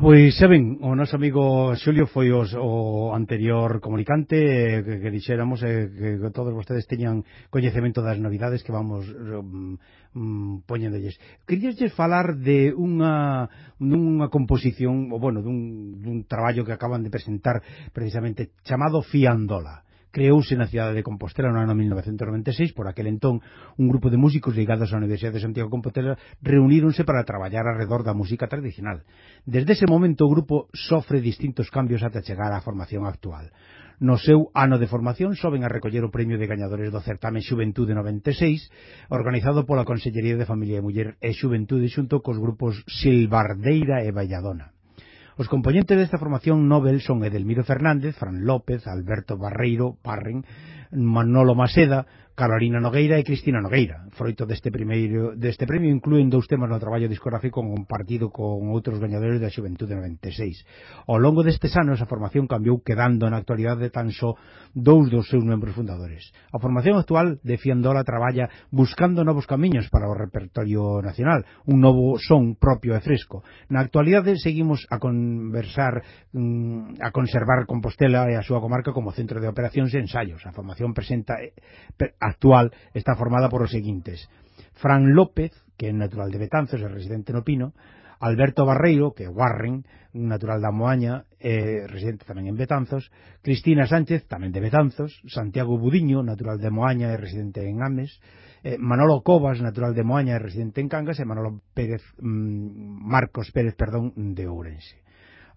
Bueno, pois xa ben, o noso amigo Xulio foi os, o anterior comunicante eh, que, que dixéramos eh, que todos vostedes teñan coñecemento das novidades que vamos mm, mm, um, um, poñéndolles. Queríasles falar de unha unha composición, ou bueno, dun, dun traballo que acaban de presentar precisamente chamado Fiandola creouse na cidade de Compostela no ano 1996 por aquel entón un grupo de músicos ligados á Universidade de Santiago de Compostela reuníronse para traballar alrededor da música tradicional. Desde ese momento o grupo sofre distintos cambios ata chegar á formación actual. No seu ano de formación soben a recoller o premio de gañadores do certame Xuventude 96 organizado pola Consellería de Familia e Muller e Xuventude xunto cos grupos Silbardeira e Valladona. Os componentes desta formación Nobel son Edelmiro Fernández, Fran López, Alberto Barreiro, Parren, Manolo Maseda, Carolina Nogueira e Cristina Nogueira. Froito deste primeiro deste premio incluen dous temas no traballo discográfico compartido con outros gañadores da Xuventude 96. Ao longo destes anos a formación cambiou quedando na actualidade tan só dous dos seus membros fundadores. A formación actual de Fiandola traballa buscando novos camiños para o repertorio nacional, un novo son propio e fresco. Na actualidade seguimos a conversar mm, a conservar Compostela e a súa comarca como centro de operacións e ensaios. A formación presenta eh, a actual está formada por os seguintes. Fran López, que é natural de Betanzos, e residente no Pino, Alberto Barreiro, que é Warren, natural da Moaña, eh, residente tamén en Betanzos, Cristina Sánchez, tamén de Betanzos, Santiago Budiño, natural de Moaña e residente en Ames, eh, Manolo Cobas, natural de Moaña e residente en Cangas, e Manolo Pérez, mm, Marcos Pérez, perdón, de Ourense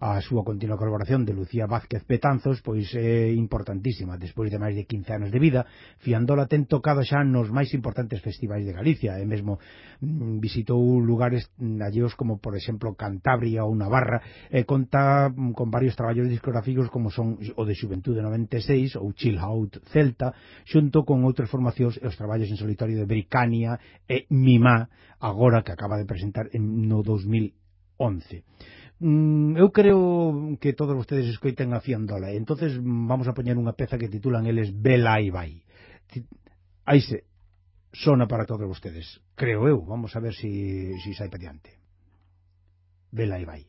a súa continua colaboración de Lucía Vázquez Petanzos pois é importantísima. Despois de máis de 15 anos de vida Fiandola ten tocado xa nos máis importantes festivais de Galicia. E mesmo mm, visitou lugares mm, alleos como por exemplo Cantabria ou Navarra e conta mm, con varios traballos discográficos como son o de Xuventude 96 ou Chill Out Celta xunto con outras formacións e os traballos en solitario de Bricania e Mimá agora que acaba de presentar en, no 2011 mm, eu creo que todos vostedes escoiten a Fiandola. entonces vamos a poñer unha peza que titulan eles Bela e vai. Aí se sona para todos vostedes. Creo eu. Vamos a ver si, si sai pa diante. E vai.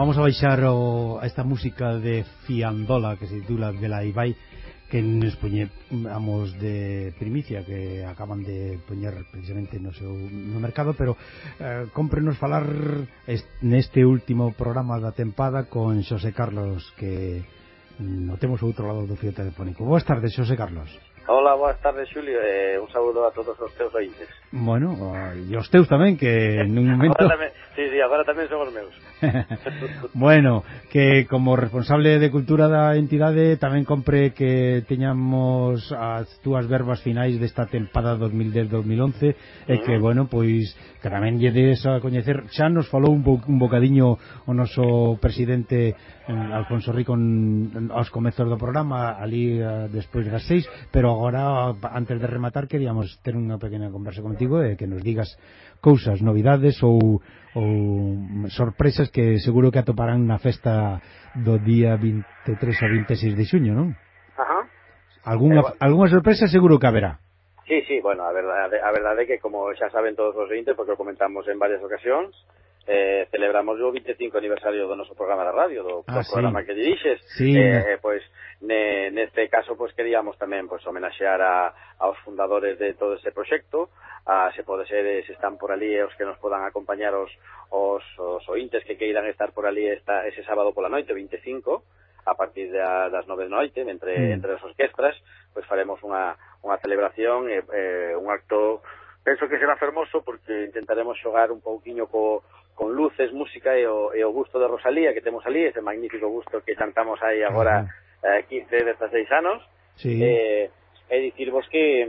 Vamos a baixar o, a esta música de Fiandola que se titula De la Ibai que nos poñamos de primicia que acaban de poñer precisamente no seu no mercado, pero eh, cómprenos falar est, neste último programa da tempada con Xosé Carlos que notemos outro lado do fio telefónico. Boas tardes, Xosé Carlos. Hola, boas tardes, Xulio, e eh, un saúdo a todos os teus ointes. Bueno, e os teus tamén, que nun momento... agora tamén, sí, sí, agora tamén son os meus. bueno, que como responsable de cultura da entidade tamén compre que teñamos as túas verbas finais desta tempada 2010-2011 e que, bueno, pois que tamén lle des a coñecer xa nos falou un, bo, un bocadiño o noso presidente eh, Alfonso Rico aos comezos do programa ali eh, despois das seis, pero agora antes de rematar queríamos ter unha pequena conversa contigo e que nos digas cousas, novidades ou, ou mm, sorpresas que seguro que atoparán na festa do día 23 a 26 de xuño, non? Ajá. Alguna, eh, alguna sorpresa seguro que haberá. Sí, sí, bueno, a verdade, a verdade é que como xa saben todos os seguintes, porque o comentamos en varias ocasións, eh, celebramos o 25 aniversario do noso programa de radio, do, ah, do sí. programa que dirixes. Sí. Eh, pois ne, neste caso pois queríamos tamén pois homenaxear a aos fundadores de todo ese proxecto, a se pode ser eh, se están por ali eh, os que nos podan acompañar os os, os ointes que queiran estar por ali esta, ese sábado pola noite 25 a partir da, das nove da noite entre, mm. entre as orquestras pois faremos unha, unha celebración eh, eh, un acto penso que será fermoso porque intentaremos xogar un pouquiño co, con luces, música e o, e o gusto de Rosalía que temos ali, ese magnífico gusto que cantamos aí agora uh -huh. eh, 15, 16 anos. Sí. Eh, e dicirvos que,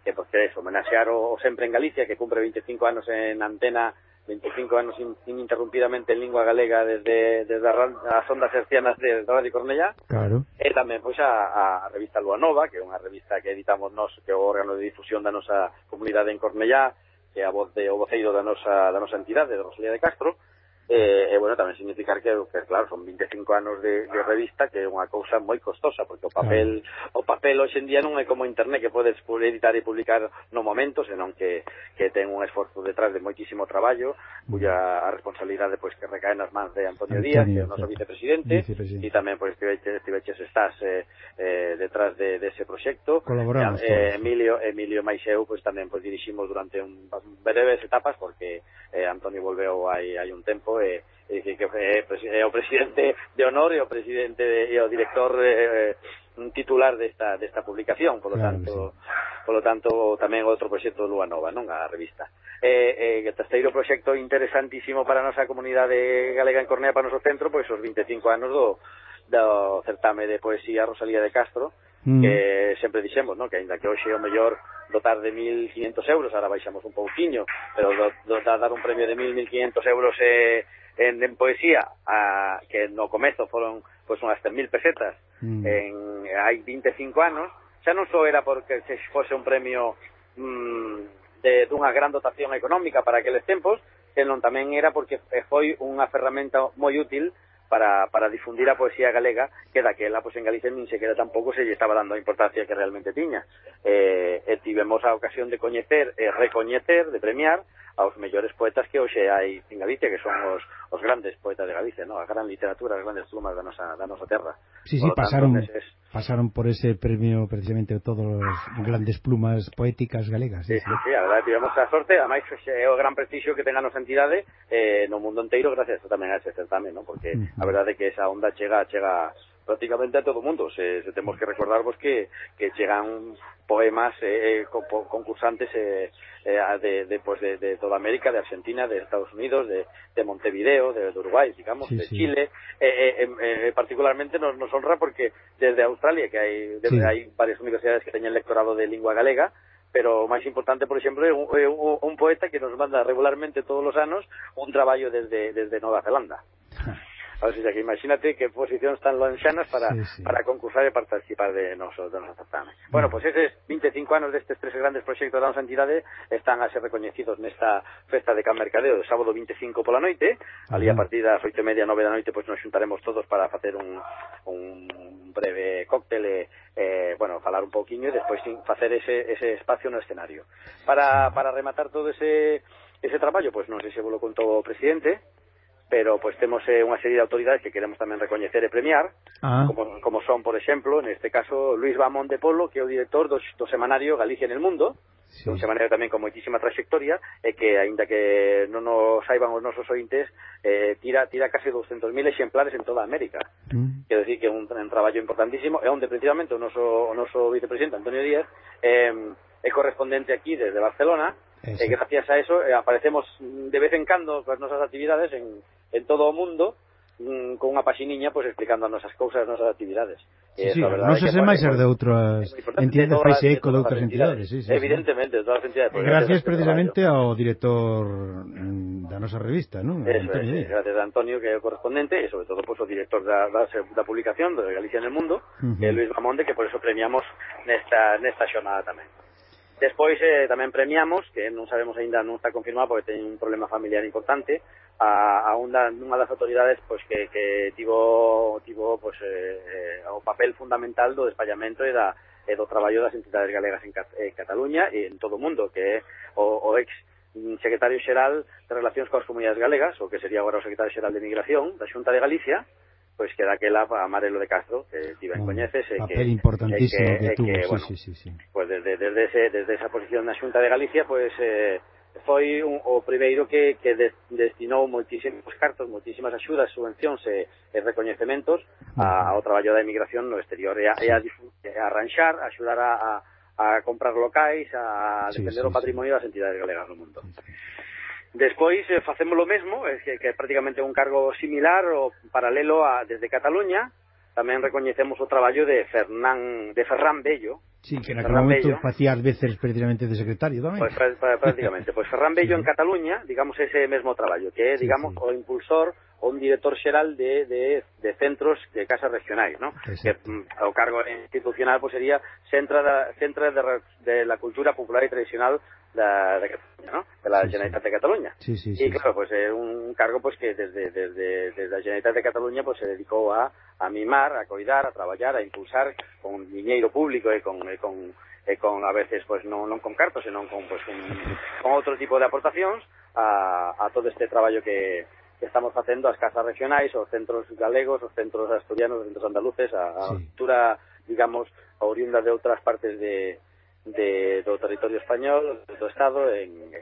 que pues, que eso, homenaxear o, o Sempre en Galicia, que cumpre 25 anos en antena 25 anos ininterrumpidamente en lingua galega desde, desde as ondas hercianas de Radio Cornellá. Claro. E tamén pois a, a revista Lua Nova, que é unha revista que editamos nós, que é o órgano de difusión da nosa comunidade en Cornellá, que é a voz de voceiro da nosa, da nosa entidade, de Rosalía de Castro, eh, e bueno, tamén significar que, que claro, son 25 anos de, de revista que é unha cousa moi costosa, porque o papel claro. o papel hoxe en día non é como internet que podes editar e publicar no momento, senón que, que ten un esforzo detrás de moitísimo traballo, mm. cuya a responsabilidade pois que recae nas mans de Antonio, Antonio Díaz, que é o noso vicepresidente, e tamén pois que estiveches estás eh, eh, detrás de, de ese proxecto. Colaboramos. Eh, Emilio, Emilio Maixeu pois tamén pois diriximos durante un, breves etapas porque eh, Antonio volveu hai hai un tempo E, e que, que eh, é, é o presidente de honor e o presidente de, e o director eh, titular desta desta publicación, polo claro, tanto sí. polo tanto tamén outro proxecto de Lua Nova, non a revista. Eh, eh, terceiro proxecto interesantísimo para a nosa comunidade galega en Cornea para o noso centro, pois os 25 anos do do certame de poesía Rosalía de Castro, mm. que sempre dixemos, ¿no? que aínda que hoxe o mellor dotar de 1.500 euros, ahora baixamos un pouquiño, pero do, dar un premio de 1.500 euros eh, en, en poesía, a, que no comezo foron pois, pues, unhas 3.000 pesetas, mm. en, hai 25 anos, xa non só era porque se fose un premio mm, de, dunha gran dotación económica para aqueles tempos, senón tamén era porque eh, foi unha ferramenta moi útil para, para difundir a poesía galega que daquela pois, en Galicia nin sequera tampouco se lle estaba dando a importancia que realmente tiña. Eh, e tivemos a ocasión de coñecer e recoñecer, de premiar aos mellores poetas que hoxe hai en Galicia, que son os, os grandes poetas de Galicia, no? a gran literatura, as grandes plumas da nosa, da nosa terra. Sí, sí, pasaron, tanto, es... pasaron por ese premio precisamente todos os grandes plumas poéticas galegas. Sí, sí, sí, sí a verdade, tivemos a sorte, ademais é o gran prestixio que ten a nosa entidade eh, no mundo inteiro gracias tamén a ese certamen, no? porque a verdade é que esa onda chega chega prácticamente a todo mundo. Se, se temos que recordarvos que, que chegan poemas eh, eh concursantes eh, eh, de, de, pues de, de, toda América, de Argentina, de Estados Unidos, de, de Montevideo, de, de Uruguay, digamos, sí, de sí. Chile. Eh, eh, particularmente nos, nos, honra porque desde Australia, que hay, desde, sí. hay varias universidades que teñen lectorado de lingua galega, pero máis importante, por exemplo, é un, un, un poeta que nos manda regularmente todos os anos un traballo desde, desde Nova Zelanda. O sea, que imagínate que posicións tan lonxanas para, sí, sí. para concursar e participar de noso, de noso certame. Bueno, pois pues eses 25 anos destes tres grandes proxectos da nosa entidade están a ser recoñecidos nesta festa de Can Mercadeo, sábado 25 pola noite, ali a partir das oito e media, nove da noite, pois pues, nos xuntaremos todos para facer un, un breve cóctel e, eh, bueno, falar un pouquiño e despois facer ese, ese espacio no escenario. Para, para rematar todo ese, ese traballo, pois pues, non sei se vos lo contou o presidente, pero pois temos eh, unha serie de autoridades que queremos tamén recoñecer e premiar, ah. como, como son, por exemplo, neste caso, Luis Bamón de Polo, que é o director do, do semanario Galicia en el Mundo, sí. un semanario tamén con moitísima trayectoria, e que, aínda que non nos saiban os nosos ointes, eh, tira, tira case 200.000 exemplares en toda América. Mm. Quero dicir que é un, un traballo importantísimo, e onde, precisamente, o noso, o noso vicepresidente, Antonio Díaz, eh, é correspondente aquí desde Barcelona, Eso. e gracias a eso eh, aparecemos de vez en cando coas nosas actividades en, en todo o mundo mm, con unha paxiniña pois, explicando as nosas cousas, as nosas actividades. Sí, sí, non se sei máis ser de outras entidades, fai eco de outras entidades, sí, sí, Evidentemente, de todas as entidades. Gracias precisamente ao director mm, da nosa revista, non? Eso, Antonio. Es, gracias a Antonio, que é o correspondente, e sobre todo pois, o director da, da, da publicación de Galicia en el Mundo, uh -huh. que é Luis Mamonde, que por eso premiamos nesta, nesta xornada tamén. Despois eh, tamén premiamos, que non sabemos aínda, non está confirmado porque ten un problema familiar importante, a, a unha, unha das autoridades pois, que, que tivo, tivo pois, eh, o papel fundamental do despallamento e da, e do traballo das entidades galegas en, Cat en Cataluña e en todo o mundo, que é o, o ex secretario xeral de Relacións coas Comunidades Galegas, o que sería agora o secretario xeral de Migración da Xunta de Galicia, pois que daquela a Marelo de Castro, que ti ben coñeces, e que, importantísimo que, que, tuvo, que sí, bueno, sí, sí, sí. Pues desde, desde, ese, desde esa posición na Xunta de Galicia, pois eh, foi un, o primeiro que, que de, destinou moitísimos cartos, moitísimas axudas, subvencións e, e recoñecementos a, ao traballo da emigración no exterior. E a, e a, a arranxar, a axudar a, a, a comprar locais, a defender sí, sí, o patrimonio das entidades galegas no mundo. Despois eh, facemos o mesmo, eh, que, que é prácticamente un cargo similar ou paralelo a, desde Cataluña, tamén recoñecemos o traballo de Fernán de Ferrán Bello. Sí, que aquel momento Bello, facía as veces precisamente de secretario tamén. Pois, pues, Prácticamente, pois pues Ferrán Bello sí, en Cataluña digamos ese mesmo traballo que é, sí, digamos, sí. o impulsor o un director xeral de, de, de centros de casas regionais ¿no? Que o mm, cargo institucional pois, pues, sería Centro, da, Centro de, de la Cultura Popular e Tradicional da, de Cataluña, ¿no? De la sí, Generalitat sí. de Cataluña. Sí, sí, y claro, pues es un cargo pues que desde, desde, desde la Generalitat de Cataluña pues se dedicó a, a mimar, a cuidar, a traballar, a impulsar con dinero público e con, e con, e con a veces pues non, non con cartos, senón con pues con, con outro tipo de aportacións a, a todo este traballo que, que estamos facendo as casas regionais, os centros galegos, os centros asturianos, os centros andaluces, a, a sí. cultura, digamos, oriunda de outras partes de, de, do territorio español, do Estado, en,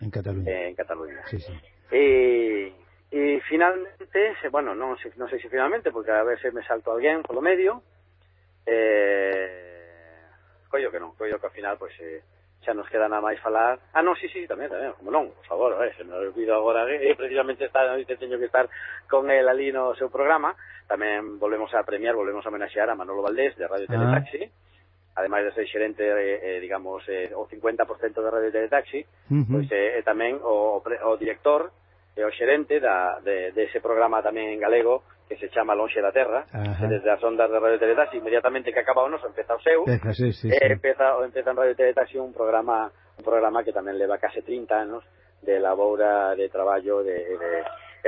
en Cataluña. En Cataluña. Sí, sí. E, e finalmente, se, bueno, non, non sei se finalmente, porque a veces me salto alguén polo medio, eh, collo que non, collo que ao final, pois, pues, eh, xa nos queda nada máis falar. Ah, non, sí, sí, tamén, tamén, como non, por favor, eh, se me olvido agora, eh, precisamente está, te teño que estar con el ali no seu programa. Tamén volvemos a premiar, volvemos a homenaxear a Manolo Valdés de Radio ah. Teletaxi ademais de ser xerente, eh, eh, digamos, eh, o 50% da rede de taxi, uh -huh. pois é eh, tamén o, o director e o xerente da, de, de ese programa tamén en galego que se chama Lonxe da Terra, Ajá. desde as ondas de Radio Teletaxi, inmediatamente que acaba o noso, empeza o seu, empeza, sí, sí, sí. Eh, empeza, empeza en Radio Teletaxi un programa un programa que tamén leva case 30 anos de laboura, de traballo, de, de,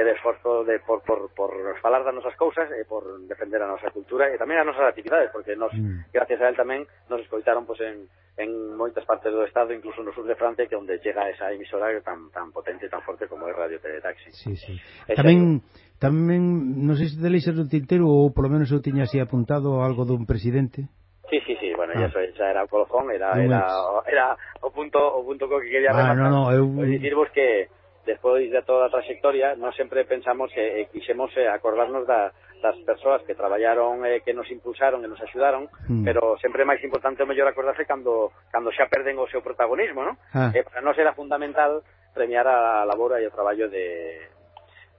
e de esforzo de, por, por, por falar das nosas cousas eh, e por defender a nosa cultura e tamén as nosas actividades, porque nos, mm. gracias a él tamén nos escoitaron pues, en, en moitas partes do Estado, incluso no sur de Francia, que onde chega esa emisora tan, tan potente e tan forte como é Radio Teletaxi. Sí, sí. E tamén, tamén, non sei se te leixas o tintero ou polo menos eu tiña así apuntado algo dun presidente. Sí, sí, sí, bueno, ah. eso, xa era o colofón, era, era, era, era o punto o punto co que quería ah, rematar. No, no, eu... Dicirvos que despois de toda a trayectoria, nós sempre pensamos que eh, quixemos eh, acordarnos da, das persoas que traballaron e eh, que nos impulsaron e nos axudaron, mm. pero sempre é máis importante o mellor acordarse cando, cando xa perden o seu protagonismo, non? Ah. Eh, para nós era fundamental premiar a labora e o traballo de,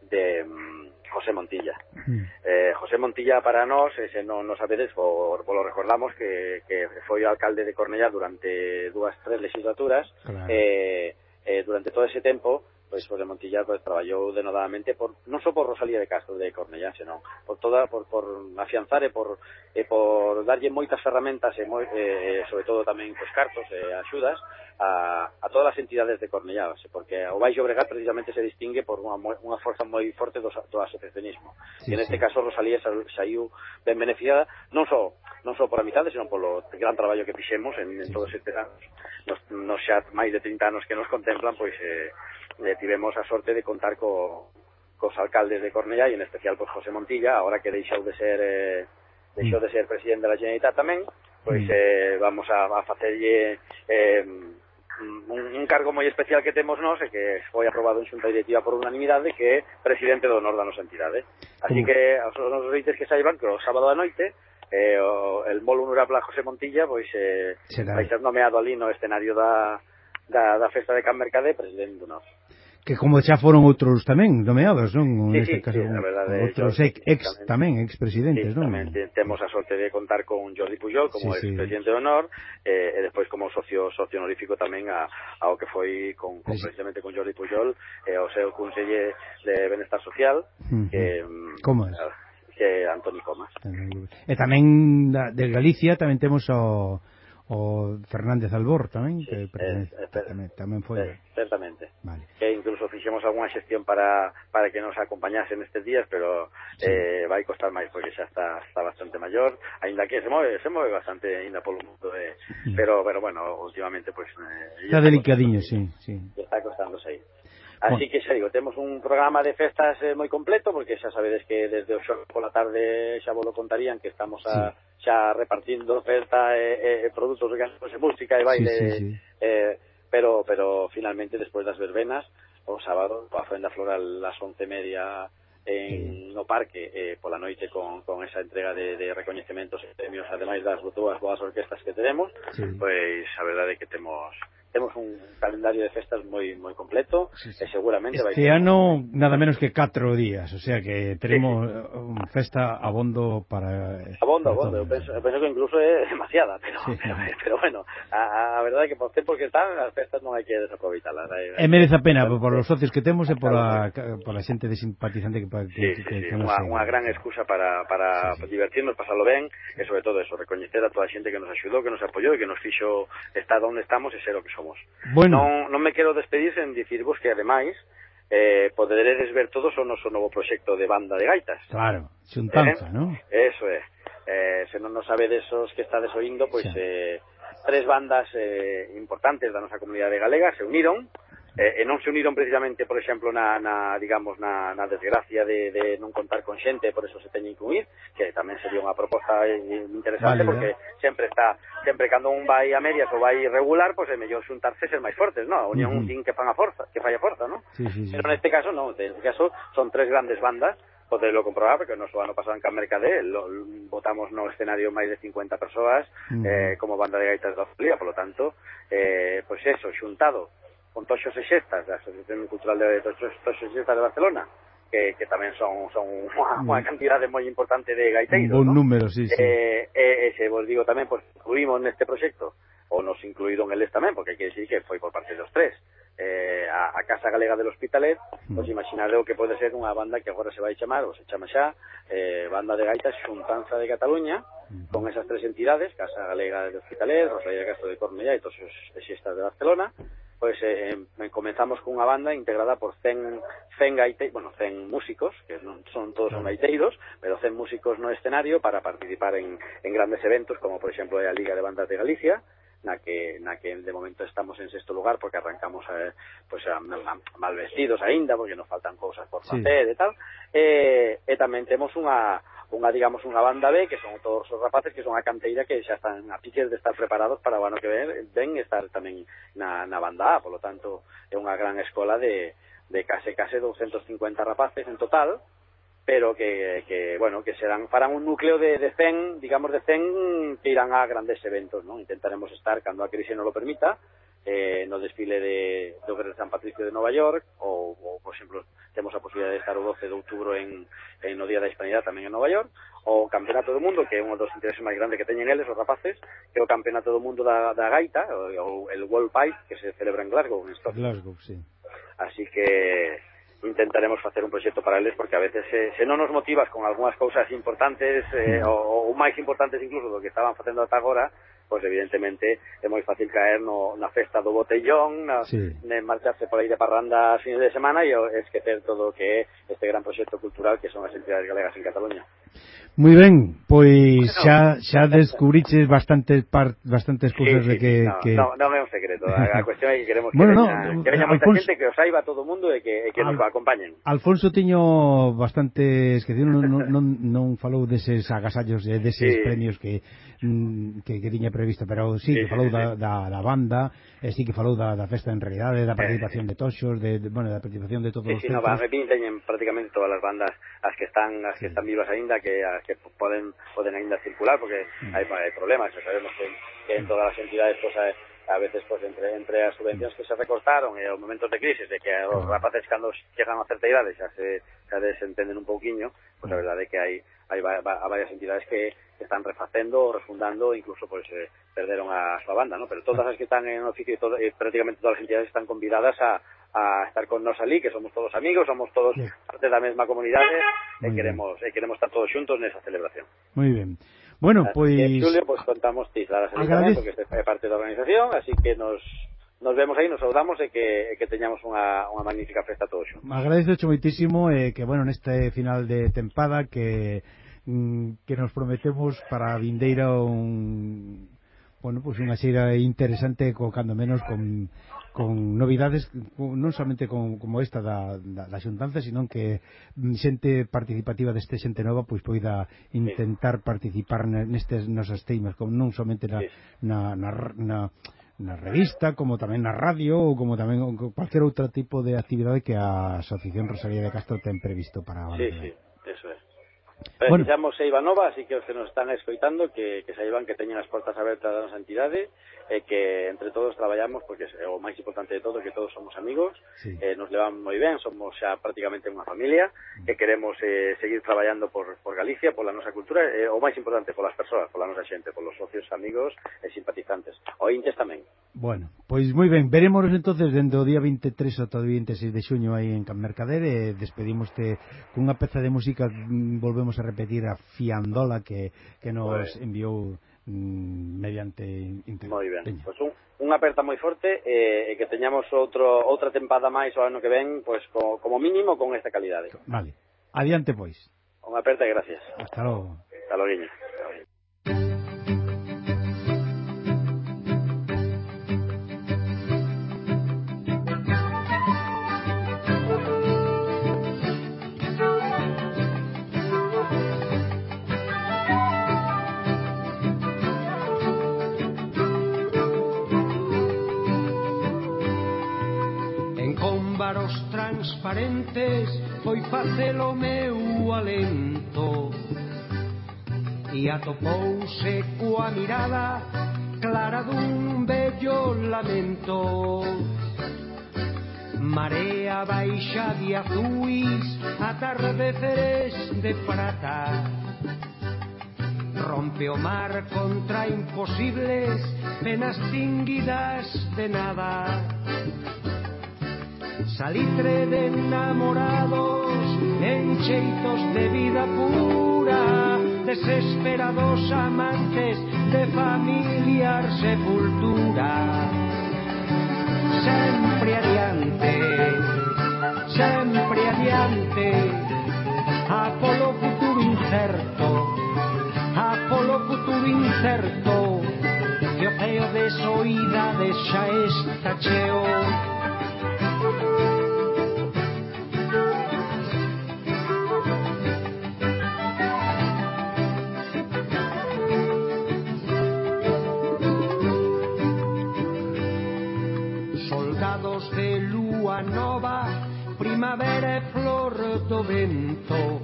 de mm, José Montilla. Mm. Eh, José Montilla para nós, se non nos sabedes, veces por, por lo recordamos que, que foi o alcalde de Cornellá durante dúas, tres legislaturas, claro. eh, eh, durante todo ese tempo pois pues, o de Montilla pois, pues, traballou denodadamente por non só por Rosalía de Castro de Cornellá, senón por toda por, por afianzar e por e por darlle moitas ferramentas e moi, e, sobre todo tamén pois, pues, cartos e axudas a, a todas as entidades de Cornellá, porque o Baixo Bregat precisamente se distingue por unha, unha forza moi forte do, do asociacionismo. Sí, e neste sí. caso Rosalía saiu ben beneficiada non só non só por amizade, senón polo gran traballo que fixemos en, en todos estes anos. Nos, nos xa máis de 30 anos que nos contemplan, pois eh, eh, tivemos a sorte de contar co, cos alcaldes de Cornellá e en especial pois, José Montilla, ahora que deixou de ser eh, deixou mm. de ser presidente da Generalitat tamén, pois mm. eh, vamos a, a facerlle eh, mm, un, un cargo moi especial que temos nós e que foi aprobado en xunta directiva por unanimidade que é presidente do honor da nosa entidade. Así que aos nosos reites que saiban que o sábado da noite eh, o, el mol honorable José Montilla pois eh, vai ser nomeado ali no escenario da, da, da festa de Can Mercade presidente do honor que como xa foron outros tamén nomeados, non? Sí, sí, caso, sí, verdade, outros ex, ex tamén, expresidentes, sí, non? Tamén temos a sorte de contar con Jordi Pujol como sí, sí. de honor eh, e despois como socio socio honorífico tamén a, ao que foi con, con sí. precisamente con Jordi Pujol eh, o seu conselle de benestar social uh -huh. como eh, é? que Antoni Comas. E tamén da, de Galicia tamén temos o o Fernández Albor tamén que sí, pertenece, eh, eh, tamén, tamén foi eh, certamente vale. que incluso fixemos algunha xestión para, para que nos acompañase nestes días pero sí. eh, vai costar máis porque xa está, está bastante maior aínda que se move, se move bastante aínda polo mundo eh, sí. pero, pero bueno, últimamente pues, eh, está, está delicadiño, sí, sí. está costándose aí Así que xa digo, temos un programa de festas eh, moi completo porque xa sabedes que desde o xogo pola tarde xa vos lo contarían que estamos a, sí. xa repartindo oferta e eh, eh, produtos regalos e música e baile sí, sí, sí. Eh, pero pero finalmente despois das verbenas o sábado a Fenda Floral ás once media en, no parque eh, pola noite con, con esa entrega de, de recoñecementos e premios ademais das boas boas orquestas que tenemos sí. pois a verdade é que temos temos un calendario de festas moi moi completo sí, sí. e seguramente este vai ter... ano nada menos que 4 días, o sea que teremos sí, sí. unha festa abondo para abondo, para abondo, eu penso, eu penso que incluso é demasiada, pero sí. pero, pero bueno, a, a verdade é que por tempo que están as festas non hai que desaproveitarlas. E merece a pena por os socios que temos e por a, por a xente de simpatizante que, que, sí, sí, que, sí, que unha, unha gran excusa para, para sí, sí. divertirnos, pasarlo ben e sobre todo eso, recoñecer a toda a xente que nos axudou, que nos apoiou e que nos fixo estar onde estamos e ser o que somos somos. Bueno. Non, non me quero despedir sen dicirvos que, ademais, eh, poderedes ver todos o noso novo proxecto de banda de gaitas. Claro, xuntanza, eh? non? Eso é. Eh, se non nos sabedes os que estades oindo, pois... Xa. Eh, tres bandas eh, importantes da nosa comunidade galega se uniron e, e non se uniron precisamente, por exemplo, na, na digamos, na, na desgracia de, de non contar con xente, por eso se teñen que unir, que tamén sería unha proposta eh, interesante, vale, porque sempre está, sempre cando un vai a medias ou vai regular, pois pues, é mellor xuntarse ser máis fortes, non? A unión uh -huh. un que fan a forza, que falla forza, non? Sí, sí, sí. Pero neste caso, non, neste caso son tres grandes bandas, poderlo comprobar, porque no só ano pasado en Can Mercadé lo, votamos no escenario máis de 50 persoas uh -huh. eh, como banda de gaitas da Australia, polo tanto, eh, pois pues eso, xuntado con Toxos e Xestas, da Asociación Cultural de Toxos, Toxos e Xestas de Barcelona, que, que tamén son, son unha, mm. unha cantidade moi importante de gaiteiros. Un bon ¿no? número, sí, sí. Eh, eh, ese, vos digo tamén, pues, incluímos neste proxecto, ou nos incluíron eles tamén, porque hai que decir que foi por parte dos tres, eh, a, a Casa Galega del Hospitalet, mm. pois pues, imaginade o que pode ser unha banda que agora se vai chamar, ou se chama xa, eh, Banda de Gaitas Xuntanza de Cataluña, mm. con esas tres entidades, Casa Galega del Hospitalet, Rosalía Castro de Cornellá e todos os xestas de Barcelona, pois eh, comenzamos cunha banda integrada por 100, 100 gaite, bueno, 100 músicos, que non son todos son gaiteiros, pero 100 músicos no escenario para participar en, en grandes eventos, como por exemplo a Liga de Bandas de Galicia, na que na que de momento estamos en sexto lugar porque arrancamos eh, pois, pues a, a, mal vestidos aínda porque nos faltan cousas por facer sí. e tal. Eh, e tamén temos unha unha, digamos, unha banda B, que son todos os rapaces, que son a canteira que xa están a piques de estar preparados para o ano que ven, ven estar tamén na, na banda A, polo tanto, é unha gran escola de, de case case 250 rapaces en total, pero que, que bueno, que serán farán un núcleo de, de 100, digamos de 100 que irán a grandes eventos, ¿no? Intentaremos estar cando a crise non lo permita, eh, no desfile de, do de San Patricio de Nova York ou, ou por exemplo, temos a posibilidad de estar o 12 de outubro en, en o Día da Hispanidade tamén en Nova York o Campeonato do Mundo, que é un dos intereses máis grandes que teñen eles os rapaces, que é o Campeonato do Mundo da, da Gaita, ou el World Pipe, que se celebra en Glasgow, en Escocia. Glasgow, sí. Así que intentaremos facer un proxecto para eles porque a veces se, se non nos motivas con algunhas cousas importantes eh, mm. ou, ou máis importantes incluso do que estaban facendo ata agora pois evidentemente é moi fácil caer no, na festa do botellón, na, sí. de marcharse por aí de parranda a fines de semana e esquecer todo o que é este gran proxecto cultural que son as entidades galegas en Cataluña. Moi ben, pois bueno, xa, xa descubriches bastantes par, bastantes cousas sí, sí, de que... No, que... No, non é un secreto, a, a cuestión é que queremos bueno, que, no, veña, que eh, veña moita Alfonso... xente que os saiba todo o mundo e que, e que Al... nos acompañen. Alfonso tiño bastante que non, non, non, non falou deses agasallos eh, e deses sí. premios que, mm, que, que tiña previsto, pero sí que falou da, da, da banda e sí que falou da, da festa en realidade da participación de Toxos de, de, bueno, da participación de todos sí, os sí, no, a Repin teñen prácticamente todas as bandas as que están as que están vivas aínda que as que poden poden aínda circular porque mm. hai, hai problemas sabemos que, que en mm. todas as entidades pues, a veces pues, entre, entre as subvencións que se recortaron e os momentos de crisis de que os rapaces cando chegan a certa idade xa se, xa desentenden un pouquiño, pues a mm. verdade é que hai hai varias entidades que están refacendo, ou refundando, incluso pues, eh, perderon a súa banda, ¿no? pero todas as que están en oficio, todo, eh, prácticamente todas as entidades están convidadas a, a estar con nos ali, que somos todos amigos, somos todos sí. parte da mesma comunidade Muy e queremos e queremos estar todos xuntos nesa celebración. Moi ben. Bueno, pois pues... Julio, pois pues, contamos ti, la Agradez... porque é parte da organización, así que nos nos vemos aí, nos saudamos e que, e que teñamos unha, unha magnífica festa todos xuntos. Agradezo moitísimo eh, que, bueno, neste final de tempada que Mm, que nos prometemos para a vindeira un bueno, pois unha xeira interesante co, cando menos con, con novidades con, non somente con, como esta da, da, da xuntanza sino que mm, xente participativa deste xente nova pois poida intentar participar nestes nosas temas como non somente na, na, na, na na revista, como tamén na radio ou como tamén cualquier outro tipo de actividade que a Asociación Rosalía de Castro ten previsto para Sí, sí, eso é. Es. Precisamos bueno. a Ivanova, así que os que nos están escoitando que, que saiban que teñen as portas abertas da nosa entidade e eh, que entre todos traballamos porque é eh, o máis importante de todo que todos somos amigos, sí. eh, nos levamos moi ben, somos xa prácticamente unha familia mm. que queremos eh, seguir traballando por, por Galicia, pola nosa cultura e eh, o máis importante polas persoas, pola nosa xente, polos socios, amigos e simpatizantes. Ointes tamén. Bueno, pois moi ben, verémonos entonces dende o día 23 ata o 26 de xuño aí en Can Mercader e despedimoste cunha peza de música mm, volvemos volvemos a repetir a Fiandola que, que nos pues, enviou mm, mediante internet. Moi ben. Peña. Pois un, unha aperta moi forte eh, e eh, que teñamos outro outra tempada máis o ano que ven, pois co, como mínimo con esta calidade. Vale. Adiante pois. Unha aperta e gracias. Hasta logo. Hasta logo. tes foi facelo meu alento. E atopouse coa mirada clara dun bello lamento. Marea baixa de azuis, atardeceres de prata. Rompe o mar contra imposibles, penas tinguidas de nada salitre de enamorados en cheitos de vida pura desesperados amantes de familiar sepultura. Sempre adiante sempre adiante a polo futuro incerto a polo futuro incerto que o peo de soidades xa está cheo flor vento.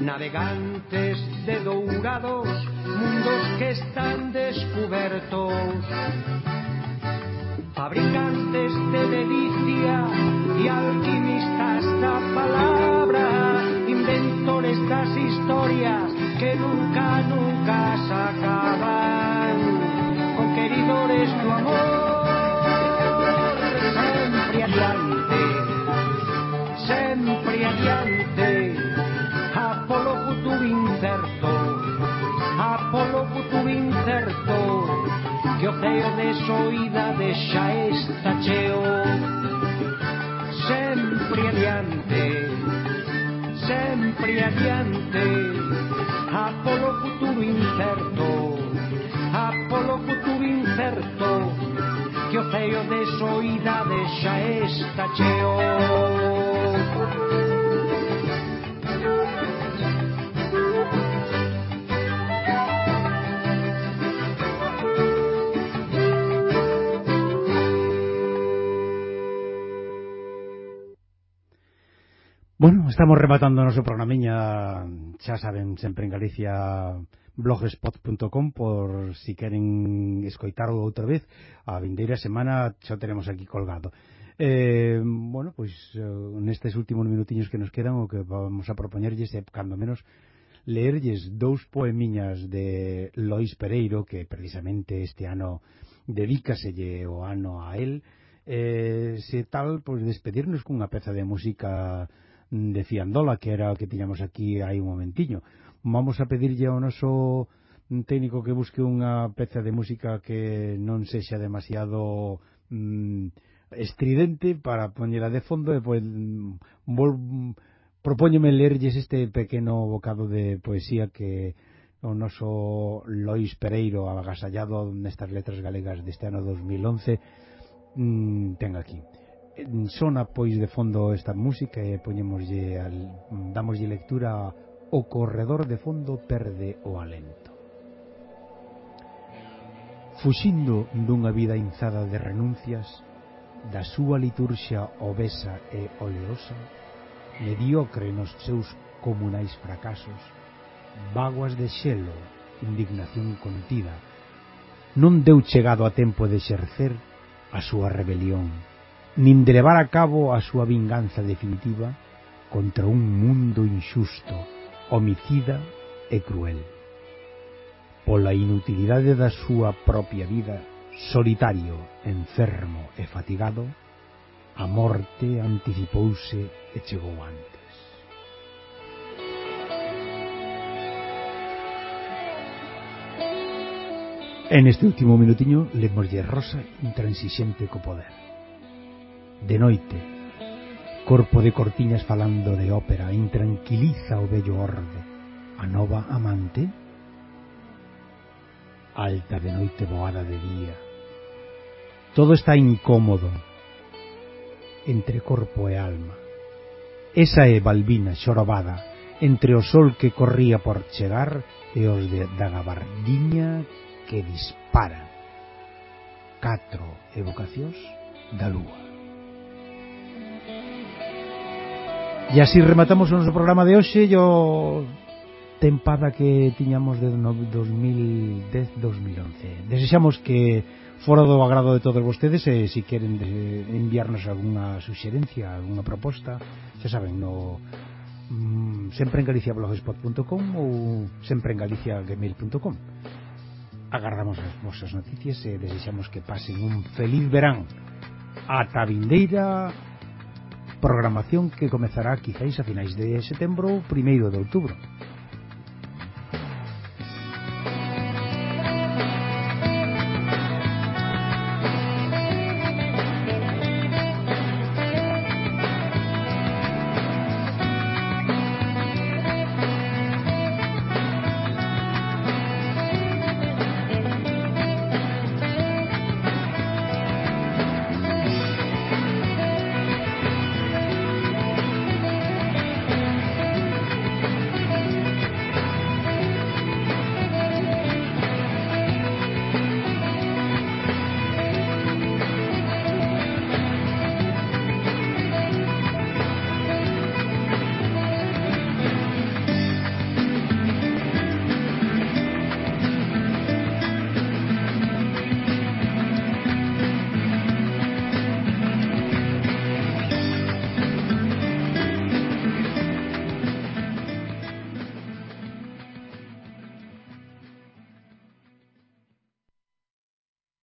Navegantes de dourados, mundos que están descubertos. Fabricantes de delicia y alquimistas da palabra, inventores das historias que nunca, nunca se acaban. Conqueridores do amor, sempre adiante, a polo futuro incerto, a polo futuro incerto. que o ceo de soidade xa está cheo sempre adiante. Sempre adiante. A polo futuro incerto. A polo futuro incerto que o de soidade xa está cheo Bueno, estamos rematando o noso programiña xa saben, sempre en Galicia blogspot.com por si queren escoitarlo outra vez. A vindeira semana xa teremos aquí colgado. Eh, bueno, pois eh, nestes últimos minutiños que nos quedan o que vamos a propoñerlles é cando menos leerlles dous poemiñas de Lois Pereiro que precisamente este ano dedícaselle o ano a él eh, se tal, pois despedirnos cunha peza de música de Fiandola que era o que tiñamos aquí hai un momentiño vamos a pedirlle ao noso técnico que busque unha peza de música que non sexa demasiado mm, estridente para poñela de fondo e pois mm, vol, propóñeme lerlles este pequeno bocado de poesía que o noso Lois Pereiro agasallado nestas letras galegas deste ano 2011 mm, ten aquí. Sona pois de fondo esta música e poñemoslle al, damoslle lectura o corredor de fondo perde o alento. Fuxindo dunha vida inzada de renuncias, da súa liturxia obesa e oleosa, mediocre nos seus comunais fracasos, vaguas de xelo, indignación contida, non deu chegado a tempo de exercer a súa rebelión, nin de levar a cabo a súa vinganza definitiva contra un mundo inxusto homicida e cruel. Pola inutilidade da súa propia vida, solitario, enfermo e fatigado, a morte anticipouse e chegou antes. En este último minutiño lemoslle Rosa intransixente co poder. De noite, corpo de cortiñas falando de ópera intranquiliza o bello orde. A nova amante? Alta de noite boada de día. Todo está incómodo entre corpo e alma. Esa é Balbina xorobada entre o sol que corría por chegar e os de, da gabardiña que disparan. Catro evocacións da lúa. E así rematamos o noso programa de hoxe e o tempada que tiñamos de 2010-2011. Desexamos que fora do agrado de todos vostedes e se si queren enviarnos algunha suxerencia, algunha proposta, xa saben, no mm, sempre en galiciablogspot.com ou sempre en galiciagmail.com. Agarramos as vosas noticias e desexamos que pasen un feliz verán. Ata vindeira programación que comezará quizáis a finais de setembro ou primeiro de outubro.